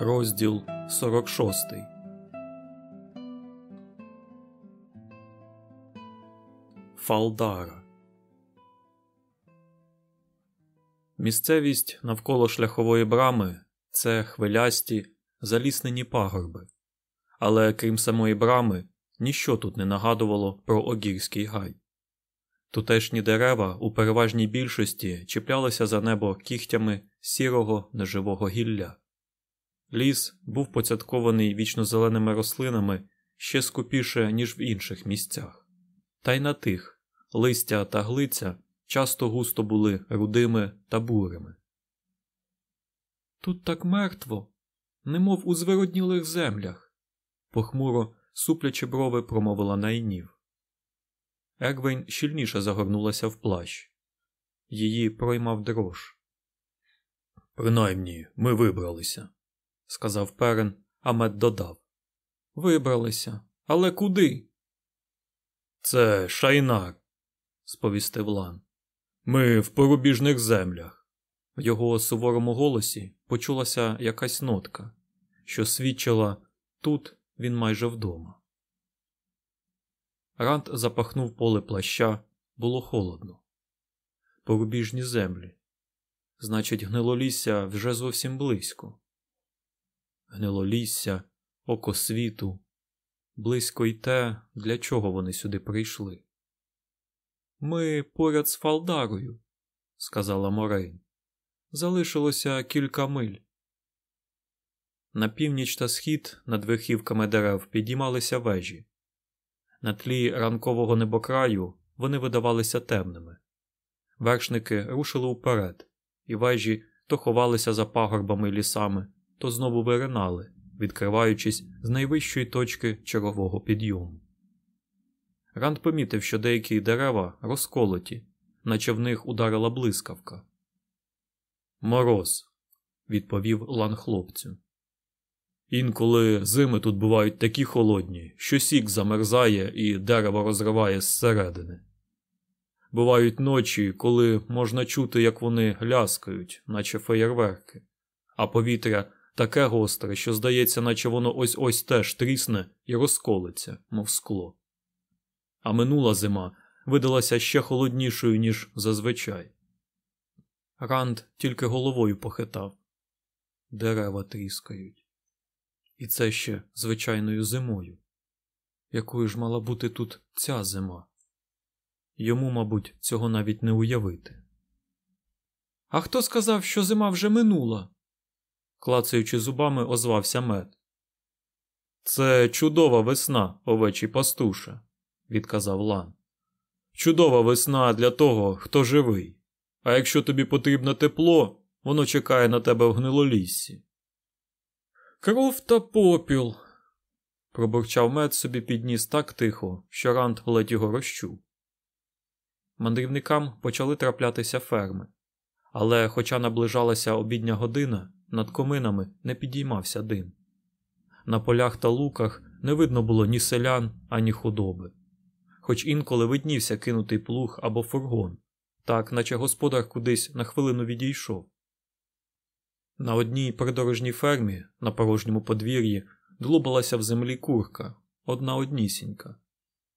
Розділ 46 Фалдара Місцевість навколо шляхової брами це хвилясті, заліснені пагорби. Але крім самої брами, ніщо тут не нагадувало про огірський гай. Тутешні дерева у переважній більшості чіплялися за небо кігтями сірого неживого гілля. Ліс був поцяткований вічнозеленими рослинами ще скупіше, ніж в інших місцях. Та й на тих листя та глиця часто густо були рудими та бурими. Тут так мертво, немов у звироднілих землях, похмуро суплячи брови, промовила найнів. Егвейн щільніше загорнулася в плащ. Її проймав дрож. Принаймні, ми вибралися, сказав Перен, а мед додав. Вибралися. Але куди? Це шайнар, сповістив Лан. Ми в порубіжних землях. В його суворому голосі почулася якась нотка, що свідчила тут він майже вдома. Рант запахнув поле плаща, було холодно. Порубіжні землі. Значить, гнилолісся вже зовсім близько. Гнилолісся, око світу, близько й те, для чого вони сюди прийшли. Ми поряд з Фалдарою, сказала Морейн. Залишилося кілька миль. На північ та схід над верхівками дерев підіймалися вежі. На тлі ранкового небокраю вони видавалися темними. Вершники рушили вперед, і вежі то ховалися за пагорбами і лісами, то знову виринали, відкриваючись з найвищої точки чергового підйому. Ранд помітив, що деякі дерева розколоті, наче в них ударила блискавка. Мороз, відповів лан хлопцю. Інколи зими тут бувають такі холодні, що сік замерзає і дерево розриває зсередини. Бувають ночі, коли можна чути, як вони ляскають, наче феєрверки, а повітря таке гостре, що здається, наче воно ось ось теж трісне і розколиться, мов скло. А минула зима видалася ще холоднішою, ніж зазвичай. Ранд тільки головою похитав. Дерева тріскають. І це ще звичайною зимою. Якою ж мала бути тут ця зима? Йому, мабуть, цього навіть не уявити. А хто сказав, що зима вже минула? Клацаючи зубами, озвався мед. Це чудова весна, овечі пастуша, відказав Лан. Чудова весна для того, хто живий. А якщо тобі потрібно тепло, воно чекає на тебе в гнилоліссі. Кров та попіл. пробурчав мед собі підніс так тихо, що Рант ледь його розчув. Мандрівникам почали траплятися ферми, але, хоча наближалася обідня година, над коминами не підіймався дим. На полях та луках не видно було ні селян, ані худоби, хоч інколи виднівся кинутий плуг або фургон, так наче господар кудись на хвилину відійшов. На одній придорожній фермі на порожньому подвір'ї длубалася в землі курка, одна однісінька.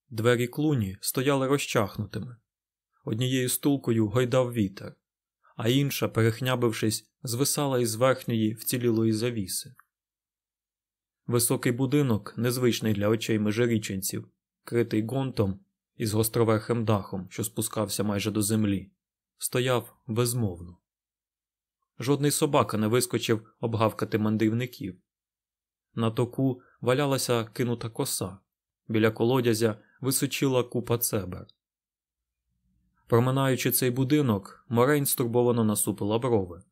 Двері клуні стояли розчахнутими. Однією стулкою гойдав вітер, а інша, перехнябившись, звисала із верхньої вцілілої завіси. Високий будинок, незвичний для очей межиріченців, критий гонтом із гостроверхим дахом, що спускався майже до землі, стояв безмовно. Жодний собака не вискочив обгавкати мандрівників. На току валялася кинута коса, біля колодязя височила купа цебер. Проминаючи цей будинок, Морейн стурбовано насупила брови.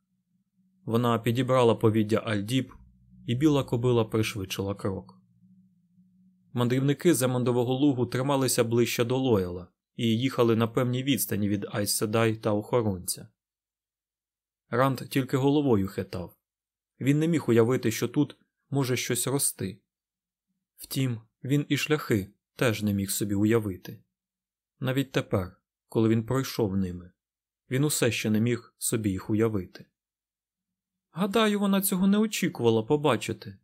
Вона підібрала повіддя Альдіб, і біла кобила пришвидшила крок. Мандрівники з Емондового лугу трималися ближче до Лояла і їхали на певній відстані від Айседай та охоронця. Ранд тільки головою хитав. Він не міг уявити, що тут може щось рости. Втім, він і шляхи теж не міг собі уявити. Навіть тепер, коли він пройшов ними, він усе ще не міг собі їх уявити. Гадаю, вона цього не очікувала побачити,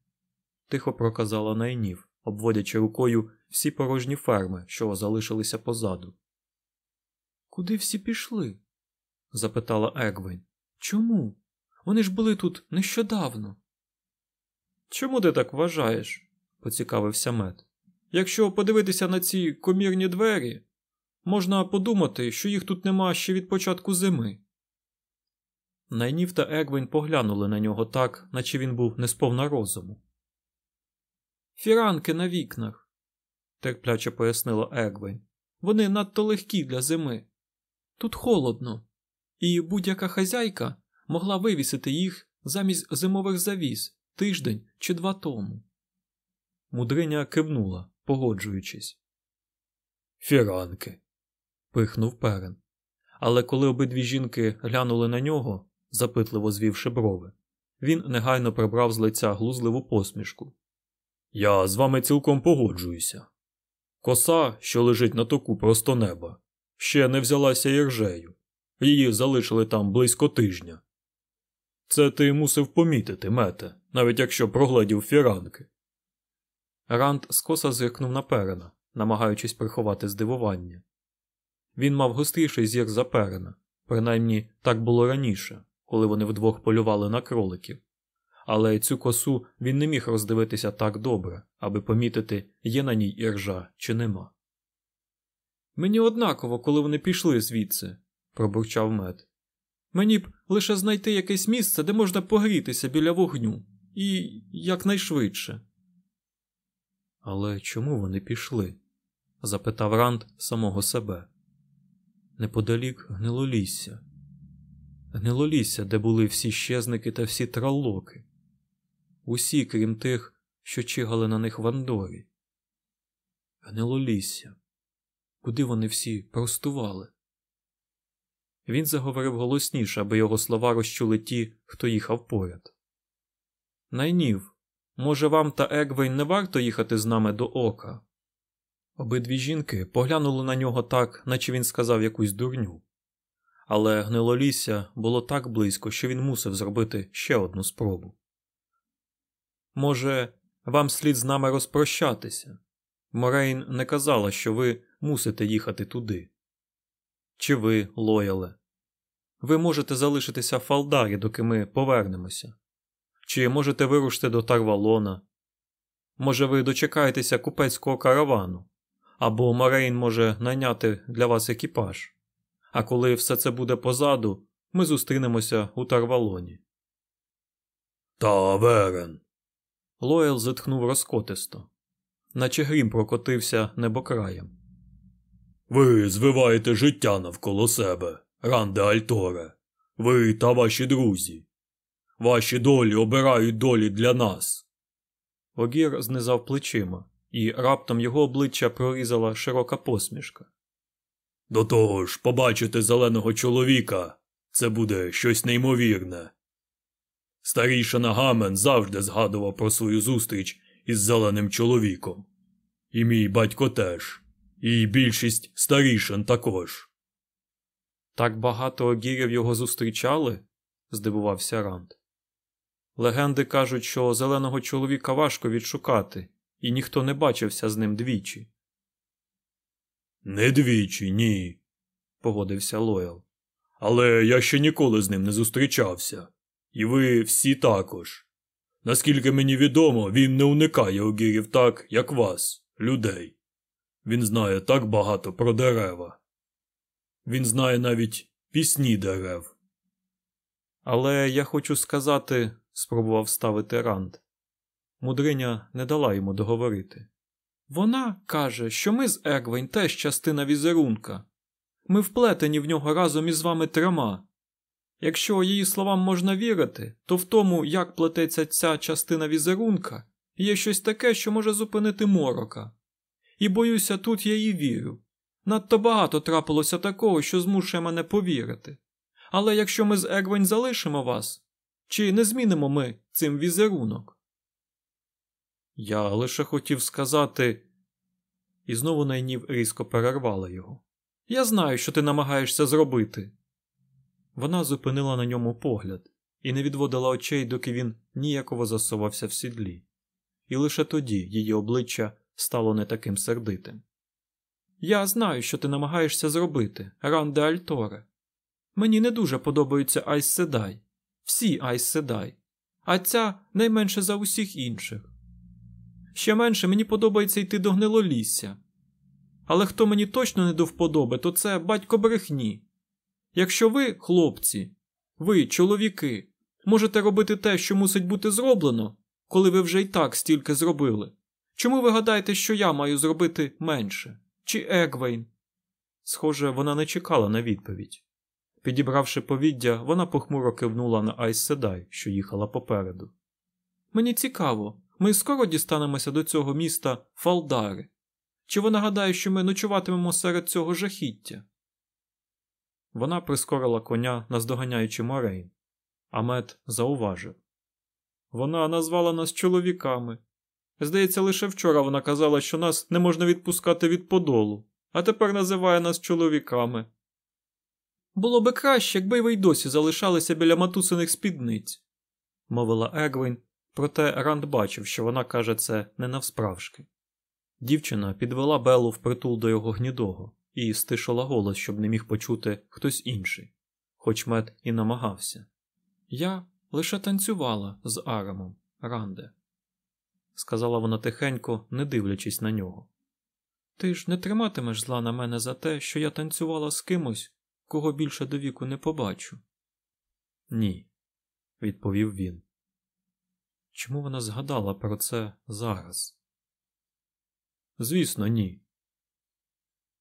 тихо проказала найнів, обводячи рукою всі порожні ферми, що залишилися позаду. Куди всі пішли? запитала Егвейн. Чому? Вони ж були тут нещодавно. Чому ти так вважаєш? поцікавився мед. Якщо подивитися на ці комірні двері, можна подумати, що їх тут нема ще від початку зими. Найнів та Егвін поглянули на нього так, наче він був не сповна розуму. Фіранки на вікнах, терпляче пояснила Егвін. Вони надто легкі для зими. Тут холодно, і будь-яка хазяйка могла вивісити їх замість зимових завіс тиждень чи два тому. Мудриня кивнула, погоджуючись. Фіранки. Пихнув перен. Але коли обидві жінки глянули на нього, запитливо звівши брови, він негайно прибрав з лиця глузливу посмішку. Я з вами цілком погоджуюся. Коса, що лежить на току просто неба, ще не взялася іржею. Її залишили там близько тижня. Це ти мусив помітити, мете, навіть якщо прогледів фіранки. Ранд скоса зиркнув на перена, намагаючись приховати здивування. Він мав гостріший зір за перена, принаймні так було раніше, коли вони вдвох полювали на кроликів. Але цю косу він не міг роздивитися так добре, аби помітити, є на ній іржа чи нема. Мені однаково, коли вони пішли звідси, пробурчав мед. Мені б лише знайти якесь місце, де можна погрітися біля вогню, і якнайшвидше. Але чому вони пішли? запитав Ранд самого себе. Неподалік гнилолісся. Гнилолісся, де були всі щезники та всі траллоки. Усі, крім тих, що чигали на них в Андорі. Гнилолісся. Куди вони всі простували? Він заговорив голосніше, аби його слова розчули ті, хто їхав поряд. Найнів, може, вам та Егвейн не варто їхати з нами до ока? Обидві жінки поглянули на нього так, наче він сказав якусь дурню. Але гнилолісся було так близько, що він мусив зробити ще одну спробу. Може, вам слід з нами розпрощатися? Морейн не казала, що ви мусите їхати туди. Чи ви, лояле? Ви можете залишитися в Фалдарі, доки ми повернемося. Чи можете вирушити до Тарвалона? Може, ви дочекаєтеся купецького каравану, або Морейн може найняти для вас екіпаж. А коли все це буде позаду, ми зустрінемося у Тарвалоні. Таверен. Лоял зітхнув розкотисто, наче грім прокотився небокраєм. Ви звиваєте життя навколо себе, Ранде Альторе. Ви та ваші друзі. Ваші долі обирають долі для нас. Огір знизав плечима, і раптом його обличчя прорізала широка посмішка. До того ж, побачити зеленого чоловіка це буде щось неймовірне. Старішина Гамен завжди згадував про свою зустріч із зеленим чоловіком. І мій батько теж, і більшість старішин також. Так багато огірів його зустрічали? здивувався Ранд. Легенди кажуть, що зеленого чоловіка важко відшукати, і ніхто не бачився з ним двічі. Не двічі, ні, погодився Лоял. Але я ще ніколи з ним не зустрічався. І ви всі також. Наскільки мені відомо, він не уникає огірів так, як вас, людей. Він знає так багато про дерева. Він знає навіть пісні дерев. Але я хочу сказати, спробував ставити Ранд. Мудриня не дала йому договорити. Вона каже, що ми з Егвень теж частина візерунка. Ми вплетені в нього разом із вами трьома. Якщо її словам можна вірити, то в тому, як плететься ця частина візерунка, є щось таке, що може зупинити морока. І боюся, тут я їй вірю. Надто багато трапилося такого, що змушує мене повірити. Але якщо ми з Егвень залишимо вас, чи не змінимо ми цим візерунок? Я лише хотів сказати. І знову найнів різко перервала його. Я знаю, що ти намагаєшся зробити. Вона зупинила на ньому погляд, і не відводила очей, доки він ніяково засувався в сідлі, і лише тоді її обличчя стало не таким сердитим. Я знаю, що ти намагаєшся зробити, Ранде Альторе. Мені не дуже подобаються Айс Седай, всі Айс Седай, а ця найменше за усіх інших. Ще менше мені подобається йти до гнилолісся. Але хто мені точно не до вподоби, то це батько брехні. Якщо ви, хлопці, ви, чоловіки, можете робити те, що мусить бути зроблено, коли ви вже й так стільки зробили, чому ви гадаєте, що я маю зробити менше? Чи Егвейн? Схоже, вона не чекала на відповідь. Підібравши повіддя, вона похмуро кивнула на Айс Седай, що їхала попереду. Мені цікаво, ми скоро дістанемося до цього міста Фалдари. Чи вона гадає, що ми ночуватимемо серед цього жахіття? Вона прискорила коня, наздоганяючи Морейн. Амет зауважив. Вона назвала нас чоловіками. Здається, лише вчора вона казала, що нас не можна відпускати від подолу, а тепер називає нас чоловіками. Було би краще, якби ви й досі залишалися біля матусиних спідниць, мовила Егвін, проте Ранд бачив, що вона каже це не навсправжки. Дівчина підвела Беллу впритул до його гнідого і стишила голос, щоб не міг почути хтось інший, хоч мед і намагався. Я лише танцювала з Арамом, Ранде, сказала вона тихенько, не дивлячись на нього. Ти ж не триматимеш зла на мене за те, що я танцювала з кимось, кого більше до віку не побачу? Ні, відповів він. Чому вона згадала про це зараз? Звісно, ні.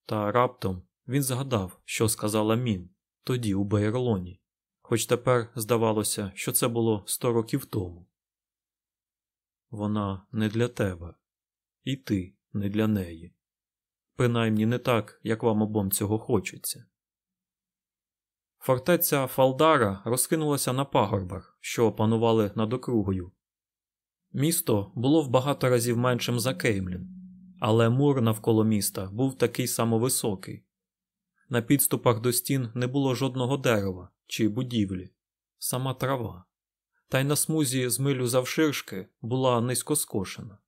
Та раптом він згадав, що сказала Мін тоді у Бейерлоні, хоч тепер здавалося, що це було сто років тому. Вона не для тебе, і ти не для неї. Принаймні не так, як вам обом цього хочеться. Фортеця Фалдара розкинулася на пагорбах, що панували над округою. Місто було в багато разів меншим за Кеймлін, але мур навколо міста був такий самовисокий. На підступах до стін не було жодного дерева чи будівлі, сама трава, та й на смузі з милю завширшки була низько скошена.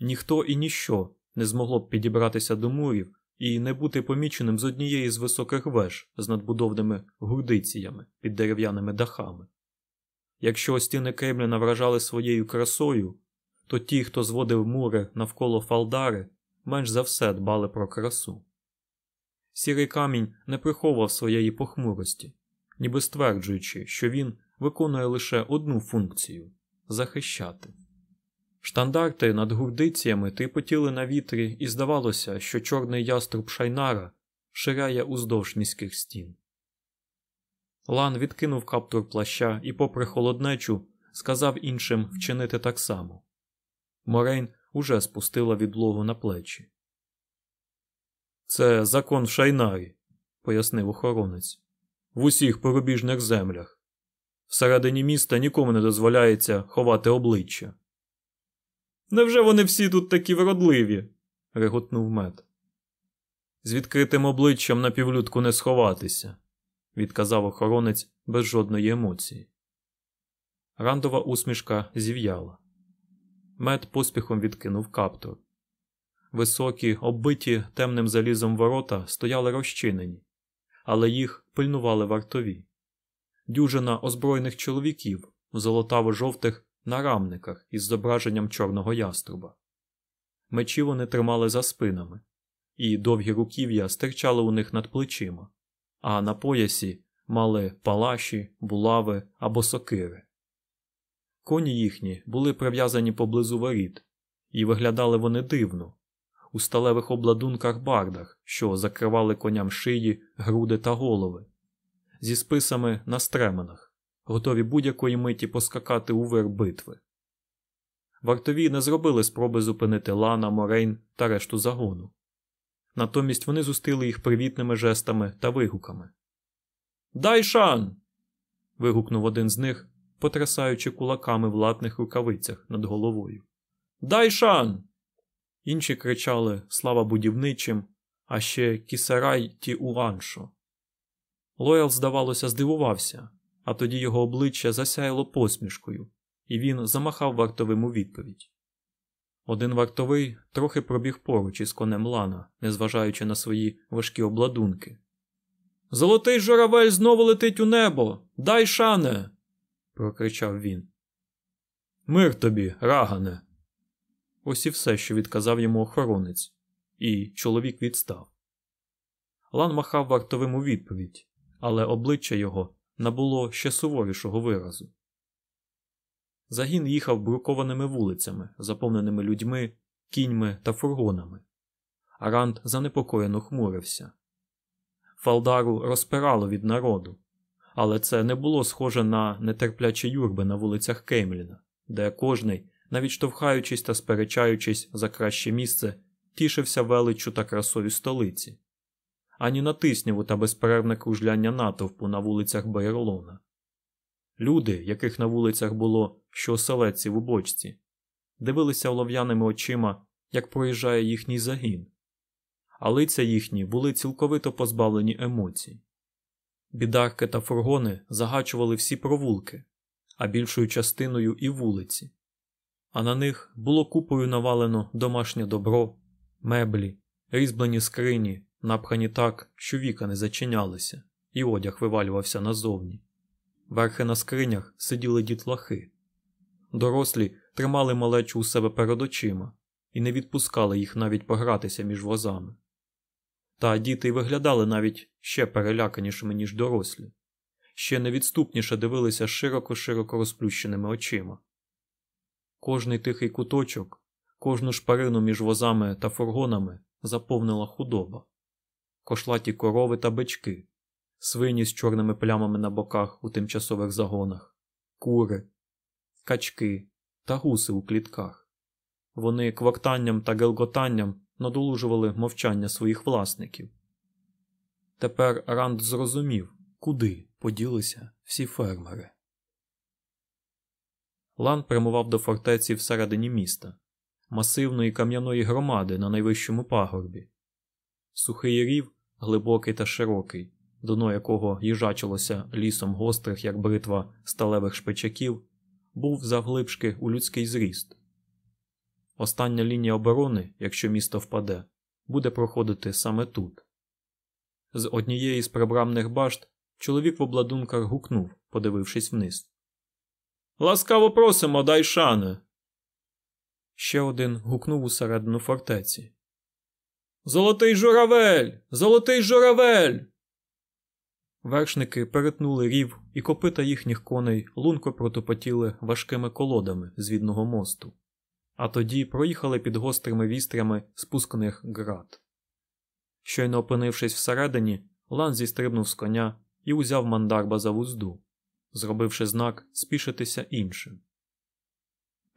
Ніхто і ніщо не змогло б підібратися до мурів і не бути поміченим з однієї з високих веж з надбудовними гурдиціями під дерев'яними дахами. Якщо стіни Кремліна вражали своєю красою, то ті, хто зводив мури навколо Фалдари, менш за все дбали про красу. Сірий камінь не приховував своєї похмурості, ніби стверджуючи, що він виконує лише одну функцію захищати. Штандарти над гурдиціями тріпотіли на вітрі, і здавалося, що чорний яструб шайнара ширяє уздовж міських стін. Лан відкинув каптур плаща і, попри холоднечу, сказав іншим вчинити так само. Морейн уже спустила відлогу на плечі. Це закон в шайнарі, пояснив охоронець. В усіх порубіжних землях. Всередині міста нікому не дозволяється ховати обличчя. Невже вони всі тут такі вродливі? реготнув мед. З відкритим обличчям на півлюдку не сховатися, відказав охоронець без жодної емоції. Рандова усмішка зів'яла. Мед поспіхом відкинув каптур. Високі, оббиті темним залізом ворота стояли розчинені, але їх пильнували вартові. Дюжина озброєних чоловіків в золотаво-жовтих нарамниках із зображенням чорного яструба. Мечі вони тримали за спинами, і довгі руків'я стирчали у них над плечима, а на поясі мали палаші, булави або сокири. Коні їхні були прив'язані поблизу воріт, і виглядали вони дивно, у сталевих обладунках бардах, що закривали коням шиї, груди та голови, зі списами на стременах, готові будь-якої миті поскакати у вир битви. Вартові не зробили спроби зупинити Лана, Морейн та решту загону. Натомість вони зустріли їх привітними жестами та вигуками. Дай шан. вигукнув один з них, потрясаючи кулаками в латних рукавицях над головою. Дай шан. Інші кричали Слава будівничим, а ще кісарай ті уаншо. Лоял, здавалося, здивувався, а тоді його обличчя засяяло посмішкою, і він замахав вартовим у відповідь. Один вартовий трохи пробіг поруч із конем Лана, незважаючи на свої важкі обладунки. Золотий журавель знову летить у небо. Дай шане. прокричав він. Мир тобі, рагане. Ось і все, що відказав йому охоронець, і чоловік відстав. Лан махав вартовим у відповідь, але обличчя його набуло ще суворішого виразу. Загін їхав брукованими вулицями, заповненими людьми, кіньми та фургонами. Аранд занепокоєно хмурився. Фалдару розпирало від народу, але це не було схоже на нетерплячі юрби на вулицях Кеймліна, де кожний, навіть штовхаючись та сперечаючись за краще місце, тішився величчю та красою столиці, ані на тисняву та безперервне кружляння натовпу на вулицях Байерлона. Люди, яких на вулицях було що оселедців у бочці, дивилися олов'яними очима, як проїжджає їхній загін, а лиця їхні були цілковито позбавлені емоцій. Бідарки та фургони загачували всі провулки, а більшою частиною і вулиці, а на них було купою навалено домашнє добро, меблі, різьблені скрині, напхані так, що віка не зачинялися, і одяг вивалювався назовні. Верхи на скринях сиділи дітлахи. Дорослі тримали малечу у себе перед очима і не відпускали їх навіть погратися між возами. Та діти виглядали навіть ще переляканішими, ніж дорослі, ще невідступніше дивилися широко-широко розплющеними очима. Кожний тихий куточок, кожну шпарину між возами та фургонами заповнила худоба, кошлаті корови та бички, свині з чорними плямами на боках у тимчасових загонах, кури, качки та гуси у клітках. Вони квактанням та гелготанням надолужували мовчання своїх власників. Тепер Ранд зрозумів, куди поділися всі фермери. Лан прямував до фортеці всередині міста, масивної кам'яної громади на найвищому пагорбі. Сухий рів, глибокий та широкий, дно якого їжачилося лісом гострих, як бритва сталевих шпичаків, був завглибшки у людський зріст. Остання лінія оборони, якщо місто впаде, буде проходити саме тут. З однієї з прибрамних башт чоловік в обладунках гукнув, подивившись вниз. Ласкаво просимо, дай шане. Ще один гукнув усередину фортеці. Золотий журавель! Золотий журавель! Вершники перетнули рів, і копита їхніх коней лунко протопотіли важкими колодами з відного мосту, а тоді проїхали під гострими вістрями спусканих град. Щойно опинившись всередині, Лан зістрибнув з коня і узяв мандарба за вузду, зробивши знак спішитися іншим.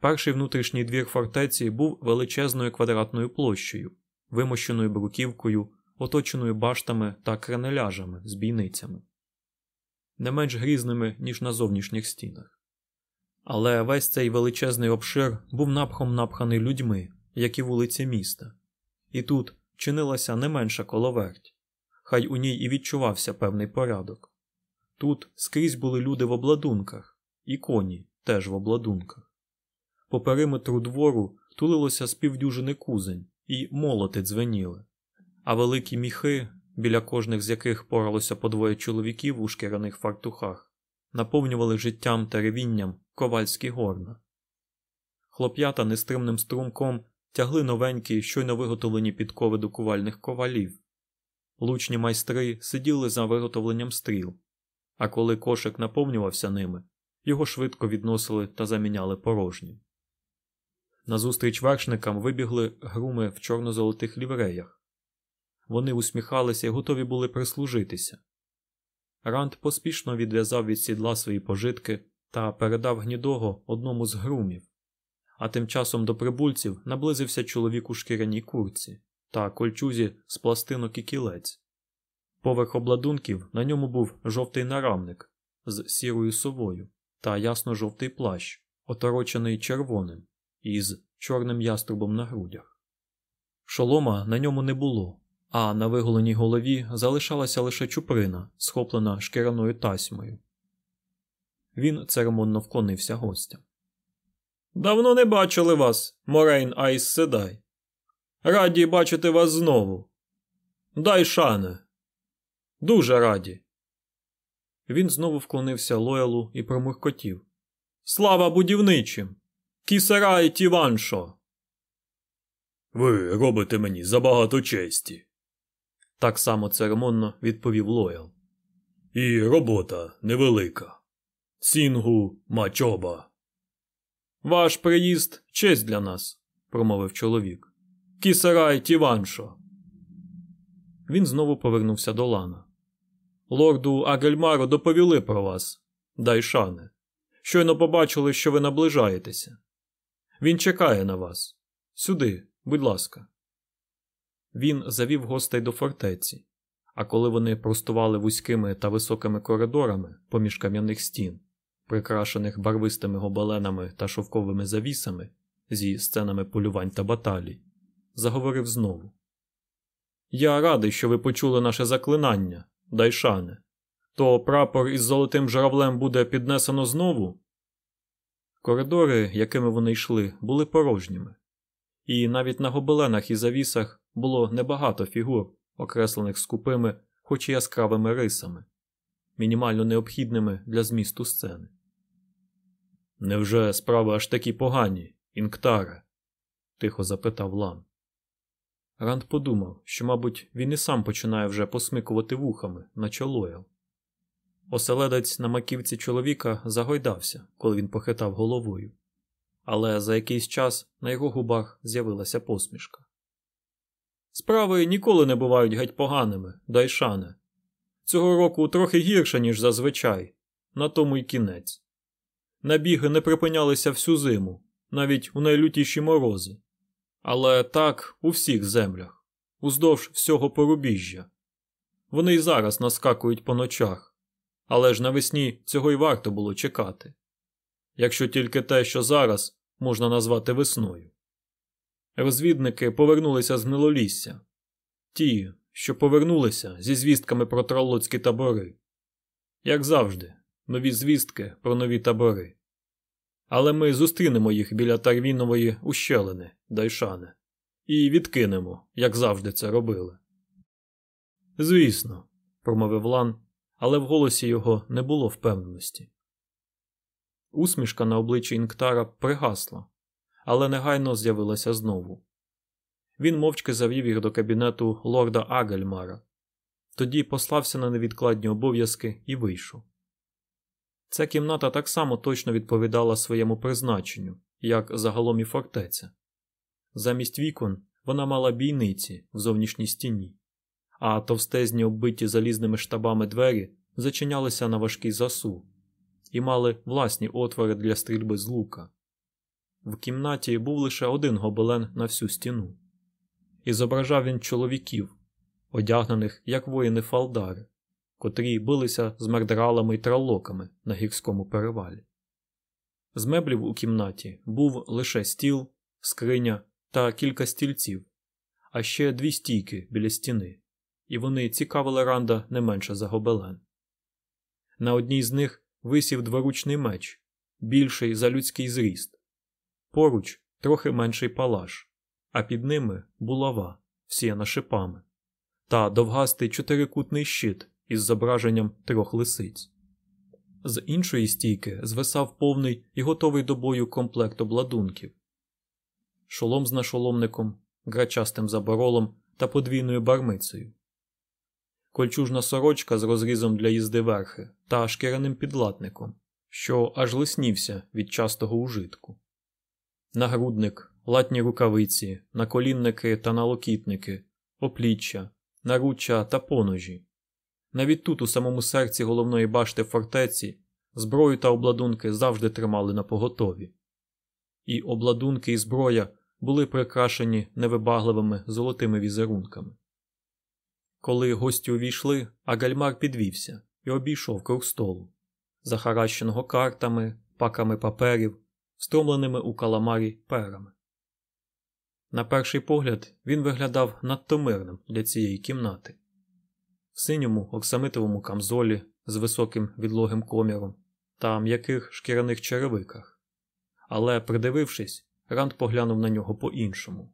Перший внутрішній двір фортеці був величезною квадратною площею, вимощеною бруківкою оточеною баштами та кренеляжами з бійницями, не менш грізними, ніж на зовнішніх стінах. Але весь цей величезний обшир був напхом напханий людьми, як і вулиці міста, і тут чинилася не менша коловерть, хай у ній і відчувався певний порядок. Тут скрізь були люди в обладунках, і коні теж в обладунках. По периметру двору тулилося з півдюжини кузень, і молоти дзвеніли а великі міхи, біля кожних з яких поралося по двоє чоловіків у шкіряних фартухах, наповнювали життям та ревінням ковальські горна. Хлоп'ята нестримним струмком тягли новенькі, щойно виготовлені підкови до кувальних ковалів. Лучні майстри сиділи за виготовленням стріл, а коли кошик наповнювався ними, його швидко відносили та заміняли порожнім. Назустріч вершникам вибігли груми в чорно-золотих лівреях, вони усміхалися і готові були прислужитися. Ранд поспішно відв'язав від сідла свої пожитки та передав гнідого одному з грумів, а тим часом до прибульців наблизився чоловік у шкіряній курці та кольчузі з пластинок і кілець. Поверх обладунків на ньому був жовтий нарамник з сірою совою та ясно-жовтий плащ, оторочений червоним, із чорним яструбом на грудях. Шолома на ньому не було а на виголеній голові залишалася лише чуприна, схоплена шкіряною тасьмою. Він церемонно вклонився гостям. Давно не бачили вас, Морейн Айз Седай. Раді бачити вас знову. Дай Шане. Дуже раді. Він знову вклонився Лоялу і промуркотів. Слава будівничим! Кісерай ті Ваншо! Ви робите мені забагато честі. Так само церемонно відповів Лоял. І робота невелика. Сінгу мачоба. Ваш приїзд честь для нас, промовив чоловік. Кісарай Тіваншо. Він знову повернувся до Лана. Лорду Агельмару доповіли про вас, Дайшане. Щойно побачили, що ви наближаєтеся. Він чекає на вас. Сюди, будь ласка. Він завів гостей до фортеці, а коли вони простували вузькими та високими коридорами поміж кам'яних стін, прикрашених барвистими гобеленами та шовковими завісами зі сценами полювань та баталій, заговорив знову. Я радий, що ви почули наше заклинання, Дайшане. То прапор із золотим журавлем буде піднесено знову? Коридори, якими вони йшли, були порожніми, і навіть на гобеленах і завісах було небагато фігур, окреслених скупими, хоч і яскравими рисами, мінімально необхідними для змісту сцени. Невже справи аж такі погані, інктаре? тихо запитав Лан. Ранд подумав, що, мабуть, він і сам починає вже посмикувати вухами, на чолоял. Оселедець на маківці чоловіка загойдався, коли він похитав головою, але за якийсь час на його губах з'явилася посмішка. Справи ніколи не бувають геть поганими, дайшане. Цього року трохи гірше, ніж зазвичай, на тому й кінець. Набіги не припинялися всю зиму, навіть у найлютіші морози. Але так у всіх землях, уздовж всього порубіжжя. Вони й зараз наскакують по ночах, але ж навесні цього й варто було чекати. Якщо тільки те, що зараз можна назвати весною. Розвідники повернулися з гнилолісся. Ті, що повернулися зі звістками про тролоцькі табори. Як завжди, нові звістки про нові табори. Але ми зустрінемо їх біля Тарвінової ущелини, Дайшане, і відкинемо, як завжди це робили. Звісно, промовив Лан, але в голосі його не було впевненості. Усмішка на обличчі Інктара пригасла, але негайно з'явилася знову. Він мовчки завів їх до кабінету лорда Агельмара, тоді послався на невідкладні обов'язки і вийшов. Ця кімната так само точно відповідала своєму призначенню, як загалом і фортеця. Замість вікон вона мала бійниці в зовнішній стіні, а товстезні оббиті залізними штабами двері зачинялися на важкий засув і мали власні отвори для стрільби з лука. В кімнаті був лише один гобелен на всю стіну, і зображав він чоловіків, одягнених як воїни фалдари, котрі билися з мердралами й тралоками на гірському перевалі. З меблів у кімнаті був лише стіл, скриня та кілька стільців, а ще дві стійки біля стіни, і вони цікавили Ранда не менше за гобелен. На одній з них висів дворучний меч, більший за людський зріст, поруч трохи менший палаш, а під ними булава, всіяна шипами, та довгастий чотирикутний щит із зображенням трьох лисиць. З іншої стійки звисав повний і готовий до бою комплект обладунків, шолом з нашоломником, грачастим заборолом та подвійною бармицею, кольчужна сорочка з розрізом для їзди верхи та шкіряним підлатником, що аж лиснівся від частого ужитку, нагрудник, латні рукавиці, наколінники та налокітники, опліччя, наруччя та поножі. Навіть тут, у самому серці головної башти фортеці, зброю та обладунки завжди тримали на поготові. І обладунки і зброя були прикрашені невибагливими золотими візерунками. Коли гості увійшли, Агальмар підвівся і обійшов круг столу, захаращеного картами, паками паперів, встромленими у каламарі перами. На перший погляд він виглядав надто мирним для цієї кімнати в синьому оксамитовому камзолі з високим відлогим коміром та м'яких шкіряних черевиках. Але, придивившись, Ранд поглянув на нього по-іншому.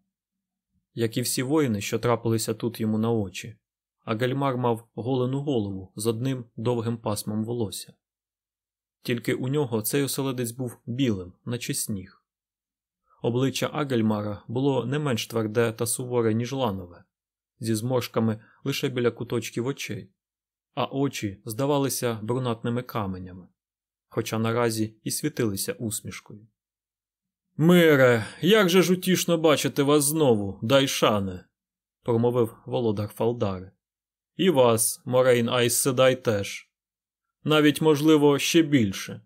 Як і всі воїни, що трапилися тут йому на очі, а гальмар мав голену голову з одним довгим пасмом волосся. Тільки у нього цей оселедець був білим, наче сніг. Обличчя Агельмара було не менш тверде та суворе, ніж ланове, зі зморшками лише біля куточків очей, а очі здавалися брунатними каменями, хоча наразі і світилися усмішкою. Мире, як же ж утішно бачити вас знову, дайшане, промовив володар Фалдари. І вас, Морейн Айсседай, теж. Навіть, можливо, ще більше.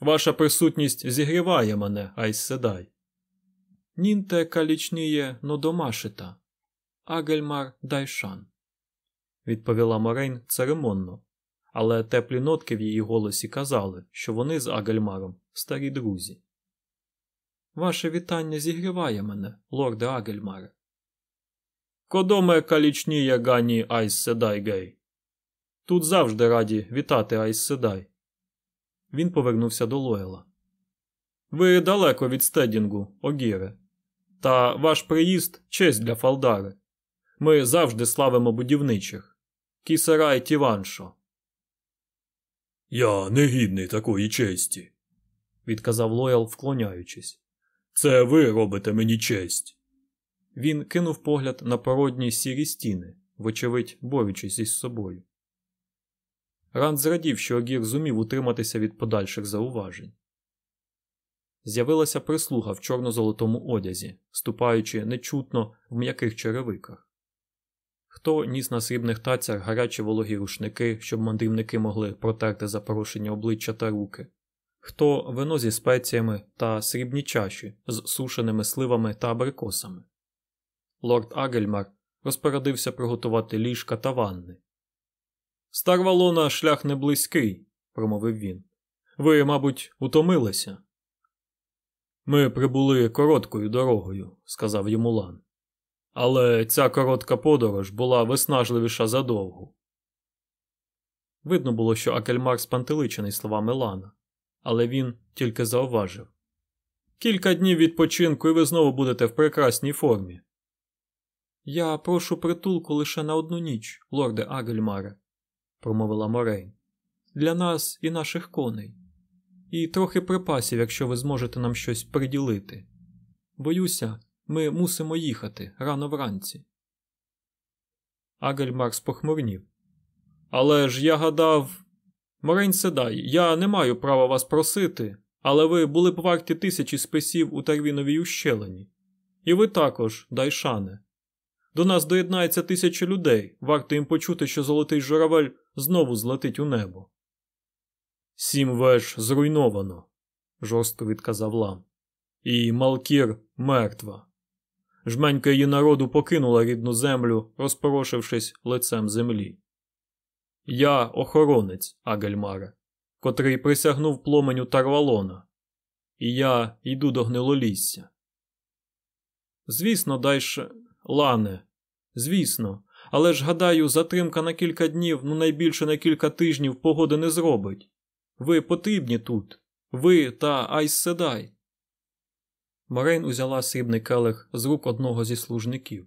Ваша присутність зігріває мене, Айсседай. Нінте калічніє нодомашита, Агельмар Дайшан, відповіла Морейн церемонно, але теплі нотки в її голосі казали, що вони з Агельмаром старі друзі. Ваше вітання зігріває мене, лорде Агельмаре. Кодоме калічніє гані Айсседай гей. Тут завжди раді вітати Айсседай. Він повернувся до Лоела. Ви далеко від стедінгу, Огіре. Та ваш приїзд честь для Фалдари. Ми завжди славимо будівничих. Кісарай Тіваншо. Я не гідний такої честі, відказав Лоял, вклоняючись. Це ви робите мені честь. Він кинув погляд на породні сірі стіни, вочевидь, борючись із собою. Ранд зрадів, що Огір зумів утриматися від подальших зауважень. З'явилася прислуга в чорно-золотому одязі, ступаючи нечутно в м'яких черевиках. Хто ніс на срібних тацях гарячі вологі рушники, щоб мандрівники могли протерти запорошені обличчя та руки, хто вино зі спеціями та срібні чаші з сушеними сливами та абрикосами. Лорд Агельмар розпорядився приготувати ліжка та ванни. Старвалона шлях не близький, промовив він. Ви, мабуть, утомилися. Ми прибули короткою дорогою, сказав йому Лан. Але ця коротка подорож була виснажливіша за довгу. Видно було, що Акельмар спантеличений словами Лана, але він тільки зауважив Кілька днів відпочинку, і ви знову будете в прекрасній формі. Я прошу притулку лише на одну ніч, лорде Агельмаре, промовила Морейн. Для нас і наших коней. І трохи припасів, якщо ви зможете нам щось приділити. Боюся, ми мусимо їхати рано вранці. Агельмар спохмурнів. Але ж я гадав. Морень Седай, я не маю права вас просити, але ви були б варті тисячі списів у Тарвіновій ущелині. І ви також, Дайшане. До нас доєднається тисяча людей, варто їм почути, що золотий журавель знову злетить у небо. Сім веж зруйновано, жорстко відказав Лам. І Малкір мертва. Жменька її народу покинула рідну землю, розпорошившись лицем землі. Я охоронець, Агельмаре, котрий присягнув пломеню Тарвалона, і я йду до гнилолісся. Звісно, дайше, лане, звісно, але ж гадаю, затримка на кілька днів, ну найбільше на кілька тижнів погоди не зробить. Ви потрібні тут, ви та Айс Седай. Морейн узяла срібний келих з рук одного зі служників.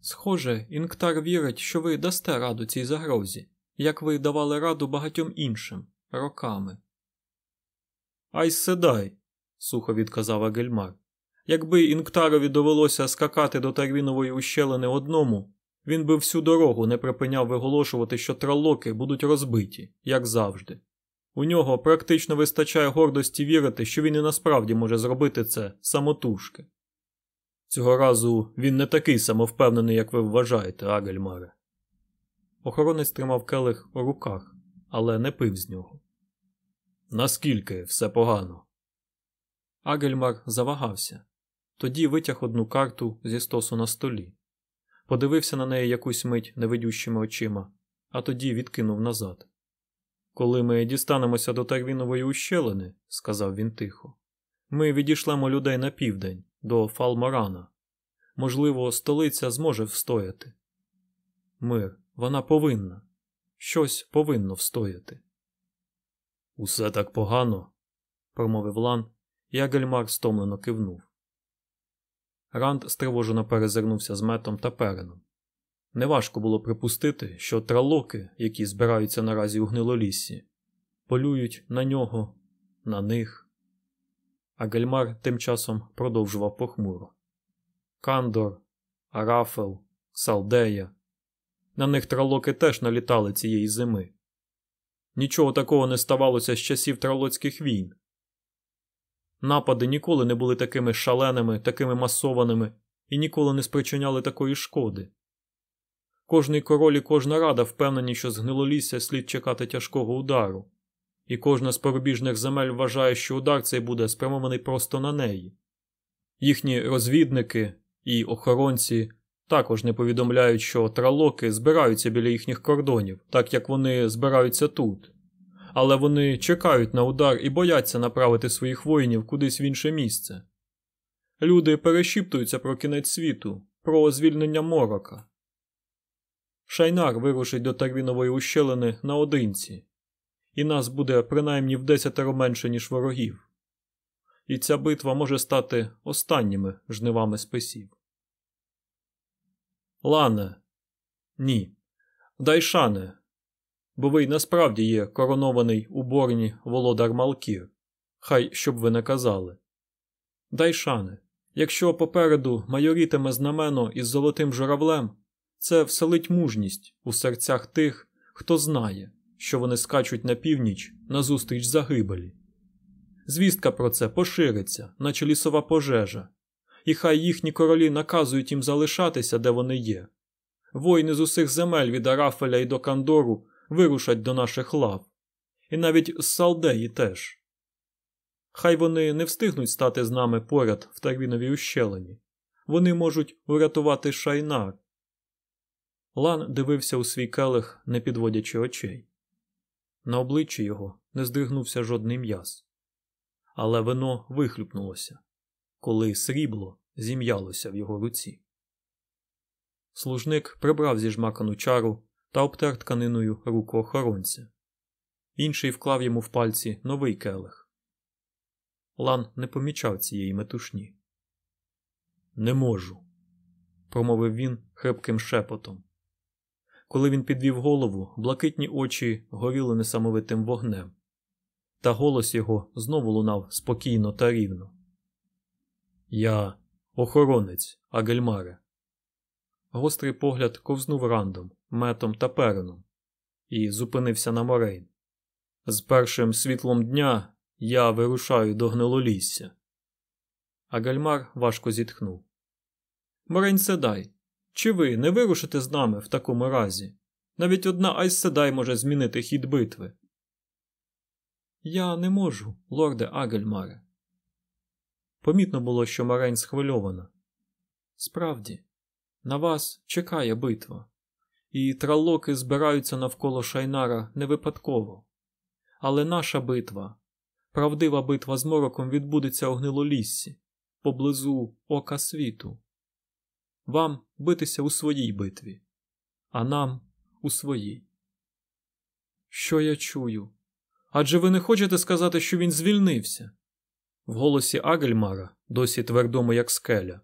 Схоже, Інктар вірить, що ви дасте раду цій загрозі, як ви давали раду багатьом іншим роками. Айс Седай, сухо відказав Агельмар. Якби Інктарові довелося скакати до Тарвінової ущелини одному, він би всю дорогу не припиняв виголошувати, що тралоки будуть розбиті, як завжди. У нього практично вистачає гордості вірити, що він і насправді може зробити це самотужки. Цього разу він не такий самовпевнений, як ви вважаєте, Агельмаре. Охоронець тримав келих у руках, але не пив з нього. Наскільки все погано? Агельмар завагався, тоді витяг одну карту зі стосу на столі, подивився на неї якусь мить невидющими очима, а тоді відкинув назад. Коли ми дістанемося до Тарвінової ущелини, сказав він тихо, ми відійшлемо людей на південь, до Фалморана. Можливо, столиця зможе встояти. Мир, вона повинна, щось повинно встояти. Усе так погано, промовив Лан, і Агельмар стомлено кивнув. Ранд стривожено перезирнувся з метом та переном. Неважко було припустити, що тралоки, які збираються наразі у гнилоліссі, полюють на нього, на них. А Гельмар тим часом продовжував похмуро. Кандор, Арафел, Салдея. На них тралоки теж налітали цієї зими. Нічого такого не ставалося з часів тралоцьких війн. Напади ніколи не були такими шаленими, такими масованими і ніколи не спричиняли такої шкоди. Кожний король і кожна рада впевнені, що з гнилолісся слід чекати тяжкого удару, і кожна з порубіжних земель вважає, що удар цей буде спрямований просто на неї. Їхні розвідники і охоронці також не повідомляють, що тралоки збираються біля їхніх кордонів, так як вони збираються тут. Але вони чекають на удар і бояться направити своїх воїнів кудись в інше місце. Люди перешіптуються про кінець світу, про звільнення морока. Шайнар вирушить до Тарвінової ущелини наодинці, і нас буде принаймні в десятеро менше, ніж ворогів. І ця битва може стати останніми жнивами списів. Лане, ні. Дайшане, бо ви й насправді є коронований у борні володар Малкір. Хай щоб ви не казали. Дайшане, якщо попереду майорітиме знамено із золотим журавлем, це вселить мужність у серцях тих, хто знає, що вони скачуть на північ назустріч загибелі. Звістка про це пошириться, наче лісова пожежа, і хай їхні королі наказують їм залишатися, де вони є. Воїни з усіх земель від Арафеля і до Кандору вирушать до наших лав, і навіть з Салдеї теж. Хай вони не встигнуть стати з нами поряд в Тарвіновій ущелині. Вони можуть врятувати шайнар. Лан дивився у свій келих, не підводячи очей. На обличчі його не здригнувся жодний м'яз, але вино вихлюпнулося коли срібло зім'ялося в його руці. Служник прибрав зіжмакану чару та обтер тканиною руку охоронця. Інший вклав йому в пальці новий келих. Лан не помічав цієї метушні. Не можу, промовив він хрипким шепотом. Коли він підвів голову, блакитні очі горіли несамовитим вогнем, та голос його знову лунав спокійно та рівно. Я охоронець Агельмаре. Гострий погляд ковзнув рандом, метом та переном і зупинився на Морейн. З першим світлом дня я вирушаю до гнилолісся. Агальмар важко зітхнув. Морейн Седай, чи ви не вирушите з нами в такому разі? Навіть одна Айс Седай може змінити хід битви. Я не можу, лорде Агельмаре. Помітно було, що Марень схвильована. Справді, на вас чекає битва, і тралоки збираються навколо Шайнара не випадково. Але наша битва, правдива битва з мороком відбудеться у гнилоліссі, поблизу ока світу. Вам битися у своїй битві, а нам у своїй. Що я чую? Адже ви не хочете сказати, що він звільнився? В голосі Агельмара, досі твердому, як скеля,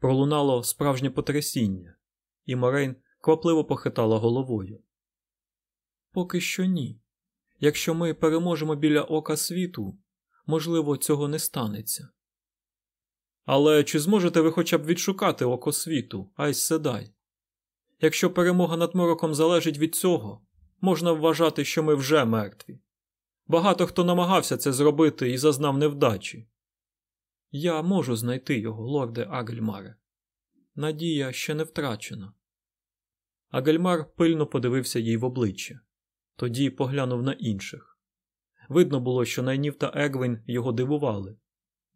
пролунало справжнє потрясіння, і Морейн квапливо похитала головою. Поки що ні. Якщо ми переможемо біля ока світу, можливо, цього не станеться. Але чи зможете ви хоча б відшукати око світу, Айс Седай? Якщо перемога над мороком залежить від цього, можна вважати, що ми вже мертві. Багато хто намагався це зробити і зазнав невдачі. Я можу знайти його, лорде Агельмаре. Надія ще не втрачена. Агельмар пильно подивився їй в обличчя, тоді поглянув на інших. Видно було, що Найнів та Егвін його дивували.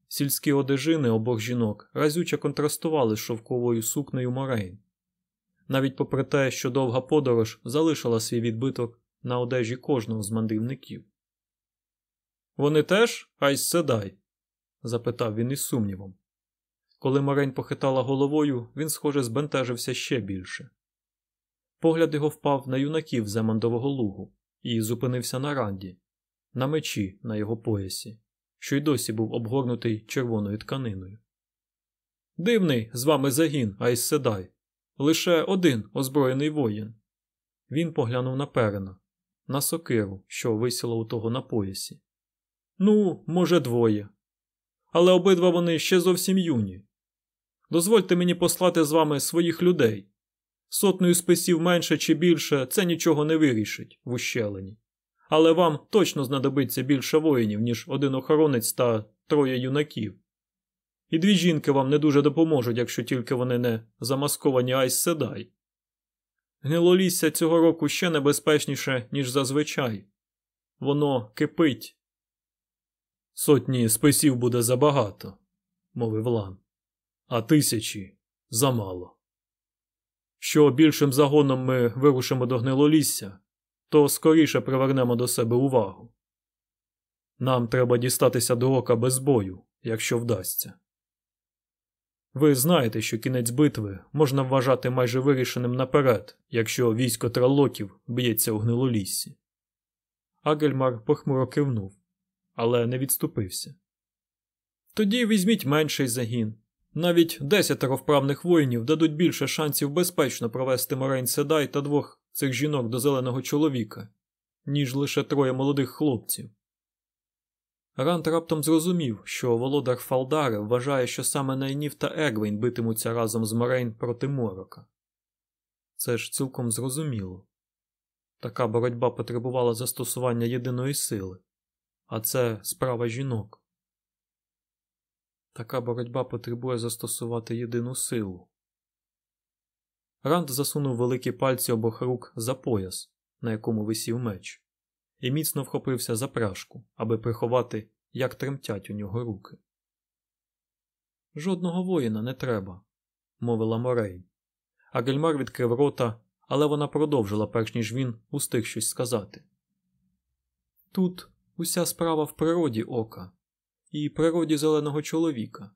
Сільські одежини обох жінок разюче контрастували з шовковою сукнею Морейн. Навіть попри те, що довга подорож залишила свій відбиток на одежі кожного з мандрівників. Вони теж Айс Седай? запитав він із сумнівом. Коли Морень похитала головою, він, схоже, збентежився ще більше. Погляд його впав на юнаків Земандового лугу і зупинився на ранді, на мечі на його поясі, що й досі був обгорнутий червоною тканиною. Дивний з вами загін, Айс Седай. Лише один озброєний воїн. Він поглянув на перена, на сокиру, що висіла у того на поясі. Ну, може, двоє. Але обидва вони ще зовсім юні. Дозвольте мені послати з вами своїх людей. Сотнею списів менше чи більше це нічого не вирішить в ущелині. Але вам точно знадобиться більше воїнів, ніж один охоронець та троє юнаків. І дві жінки вам не дуже допоможуть, якщо тільки вони не замасковані Айз Седай. Гнилолісся цього року ще небезпечніше, ніж зазвичай. Воно кипить. Сотні списів буде забагато, мовив Лан, а тисячі замало. Що більшим загоном ми вирушимо до гнилолісся, то скоріше привернемо до себе увагу. Нам треба дістатися до ока без бою, якщо вдасться. Ви знаєте, що кінець битви можна вважати майже вирішеним наперед, якщо військо тралоків б'ється у гнилоліссі. Агельмар похмуро кивнув, але не відступився. Тоді візьміть менший загін. Навіть десятеро вправних воїнів дадуть більше шансів безпечно провести Морейн Седай та двох цих жінок до зеленого чоловіка, ніж лише троє молодих хлопців. Рант раптом зрозумів, що володар Фалдари вважає, що саме Найнів та Егвейн битимуться разом з Морейн проти Морока. Це ж цілком зрозуміло. Така боротьба потребувала застосування єдиної сили, а це справа жінок. Така боротьба потребує застосувати єдину силу. Ранд засунув великі пальці обох рук за пояс, на якому висів меч і міцно вхопився за пряжку, аби приховати, як тремтять у нього руки. Жодного воїна не треба, мовила Морейн. А Гельмар відкрив рота, але вона продовжила, перш ніж він устиг щось сказати. Тут уся справа в природі ока і природі зеленого чоловіка.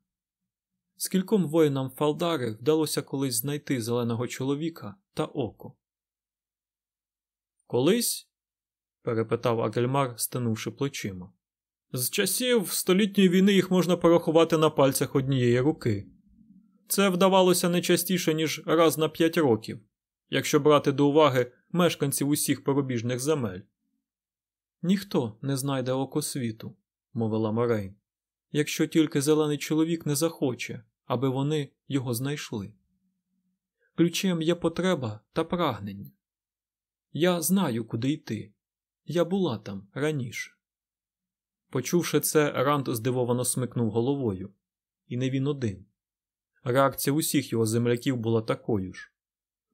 Скільком воїнам Фалдари вдалося колись знайти зеленого чоловіка та око. Колись перепитав Агельмар, стенувши плечима. З часів столітньої війни їх можна порахувати на пальцях однієї руки. Це вдавалося не частіше, ніж раз на п'ять років, якщо брати до уваги мешканців усіх порубіжних земель. Ніхто не знайде око світу, мовила Морейн, якщо тільки зелений чоловік не захоче, аби вони його знайшли. Ключем є потреба та прагнення. Я знаю, куди йти. Я була там раніше. Почувши це, Ранд здивовано смикнув головою. І не він один. Реакція усіх його земляків була такою ж.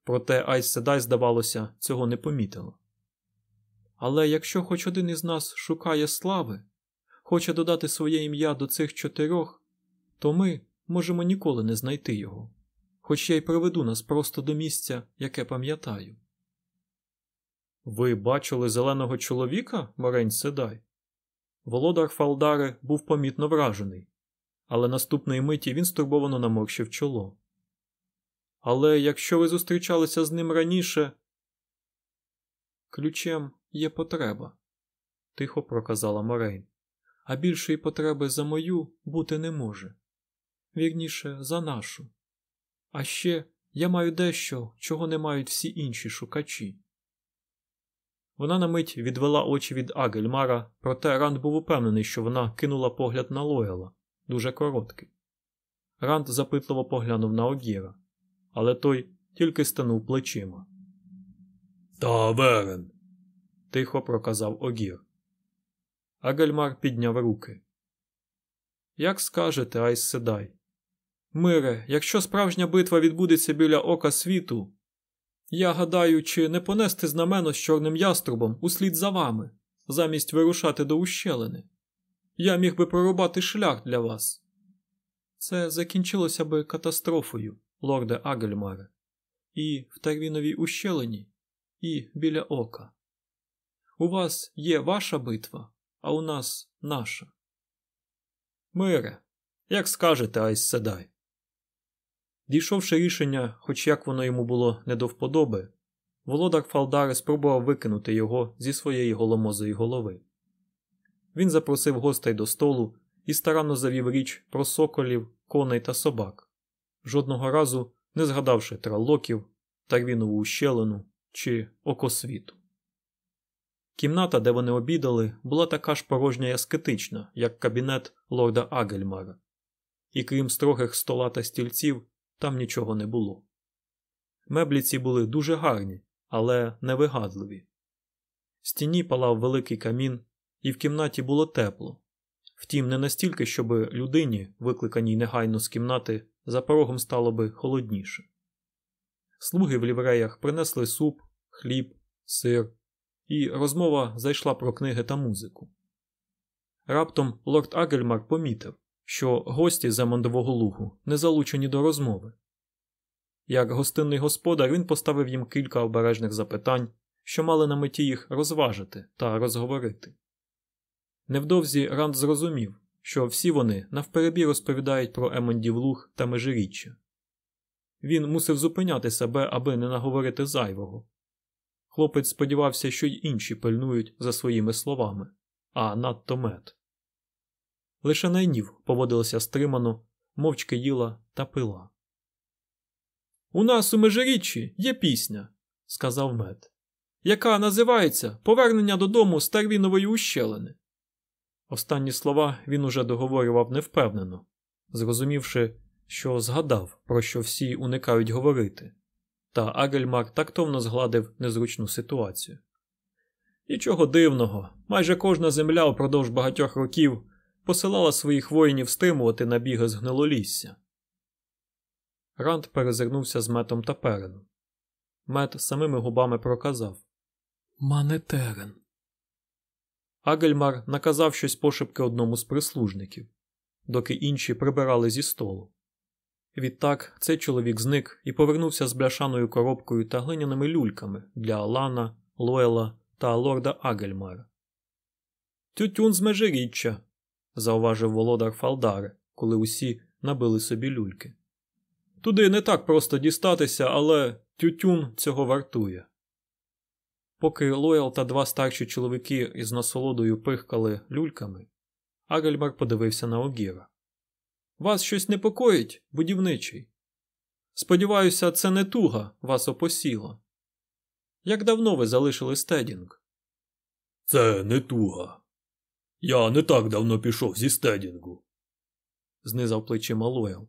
Проте Айс Седай, здавалося, цього не помітила. Але якщо хоч один із нас шукає слави, хоче додати своє ім'я до цих чотирьох, то ми можемо ніколи не знайти його, хоч я й проведу нас просто до місця, яке пам'ятаю. Ви бачили зеленого чоловіка, Морень Седай? Володар Фалдари був помітно вражений, але наступної миті він стурбовано наморщив чоло. Але якщо ви зустрічалися з ним раніше, ключем є потреба, тихо проказала Морейн. А більшої потреби за мою бути не може. Вірніше, за нашу. А ще я маю дещо, чого не мають всі інші шукачі. Вона на мить відвела очі від Агельмара, проте Ранд був упевнений, що вона кинула погляд на Лоела, дуже короткий. Ранд запитливо поглянув на Огіра, але той тільки станув плечима. Таверен. тихо проказав Огір. Агельмар підняв руки. Як скажете, Айс Седай. Мире, якщо справжня битва відбудеться біля ока світу, я гадаю, чи не понести знамено з чорним яструбом услід за вами, замість вирушати до ущелини. Я міг би прорубати шлях для вас. Це закінчилося би катастрофою, лорде Агельмаре, і в Тарвіновій ущелині, і біля ока. У вас є ваша битва, а у нас наша. Мире, як скажете, Айс Седай. Дійшовши рішення, хоч як воно йому було не до вподоби, володар Фалдари спробував викинути його зі своєї голомозої голови. він запросив гостей до столу і старанно завів річ про соколів, коней та собак, жодного разу не згадавши траллоків, тарвінову ущелину чи окосвіту. Кімната, де вони обідали, була така ж порожня і аскетична, як кабінет лорда Агельмара, і крім строгих стола та стільців, там нічого не було. Меблі ці були дуже гарні, але невигадливі. В стіні палав великий камін, і в кімнаті було тепло. Втім, не настільки, щоб людині, викликаній негайно з кімнати, за порогом стало би холодніше. Слуги в лівреях принесли суп, хліб, сир, і розмова зайшла про книги та музику. Раптом лорд Агельмар помітив, що гості з Емондового лугу не залучені до розмови. Як гостинний господар він поставив їм кілька обережних запитань, що мали на меті їх розважити та розговорити. Невдовзі Ранд зрозумів, що всі вони навперебій розповідають про Емондів луг та межиріччя. Він мусив зупиняти себе, аби не наговорити зайвого. Хлопець сподівався, що й інші пильнують за своїми словами, а надто мед. Лише найнів поводилася стримано, мовчки їла та пила. У нас у межиріччі є пісня, сказав мед, яка називається Повернення додому з Тарвінової ущелини. Останні слова він уже договорював невпевнено, зрозумівши, що згадав, про що всі уникають говорити, та Агельмар тактовно згладив незручну ситуацію. Нічого дивного, майже кожна земля упродовж багатьох років посилала своїх воїнів стримувати набіги з гнилолісся. Ранд перезирнувся з метом та переном. Мет самими губами проказав Манетерен. Агельмар наказав щось пошепки одному з прислужників, доки інші прибирали зі столу. Відтак цей чоловік зник і повернувся з бляшаною коробкою та глиняними люльками для Алана, Лоела та лорда Агельмара. Тютюн з межиріччя, зауважив володар Фалдари, коли усі набили собі люльки. Туди не так просто дістатися, але тютюн цього вартує. Поки Лоял та два старші чоловіки із насолодою пихкали люльками, Агельмар подивився на Огіра. Вас щось непокоїть, будівничий. Сподіваюся, це не туга вас опосіла. Як давно ви залишили стедінг? Це не туга. Я не так давно пішов зі стедінгу, знизав плечима Лоял.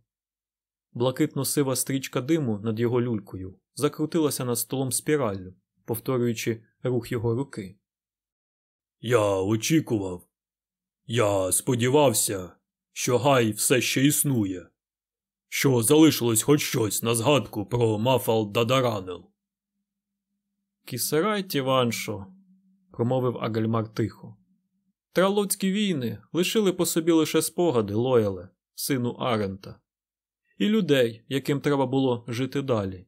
Блакитно сива стрічка диму над його люлькою закрутилася над столом спіраллю, повторюючи рух його руки. Я очікував. Я сподівався, що гай все ще існує, що залишилось хоч щось на згадку про Мафал Дадаранел. Кісерай ті Ваншо, промовив Агальмар тихо. Траллоцькі війни лишили по собі лише спогади Лояле, сину Арента, і людей, яким треба було жити далі.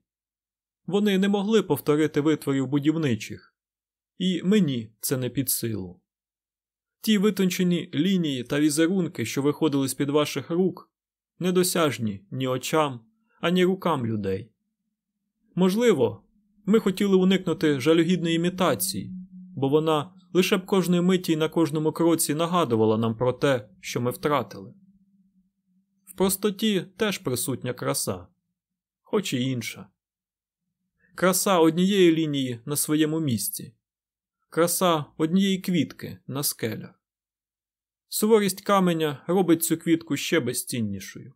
Вони не могли повторити витворів будівничих, і мені це не під силу. Ті витончені лінії та візерунки, що виходили з під ваших рук, недосяжні ні очам, ані рукам людей. Можливо, ми хотіли уникнути жалюгідної імітації, бо вона лише б кожної миті й на кожному кроці нагадувала нам про те, що ми втратили. В простоті теж присутня краса, хоч і інша. Краса однієї лінії на своєму місці, краса однієї квітки на скелях. Суворість каменя робить цю квітку ще безціннішою.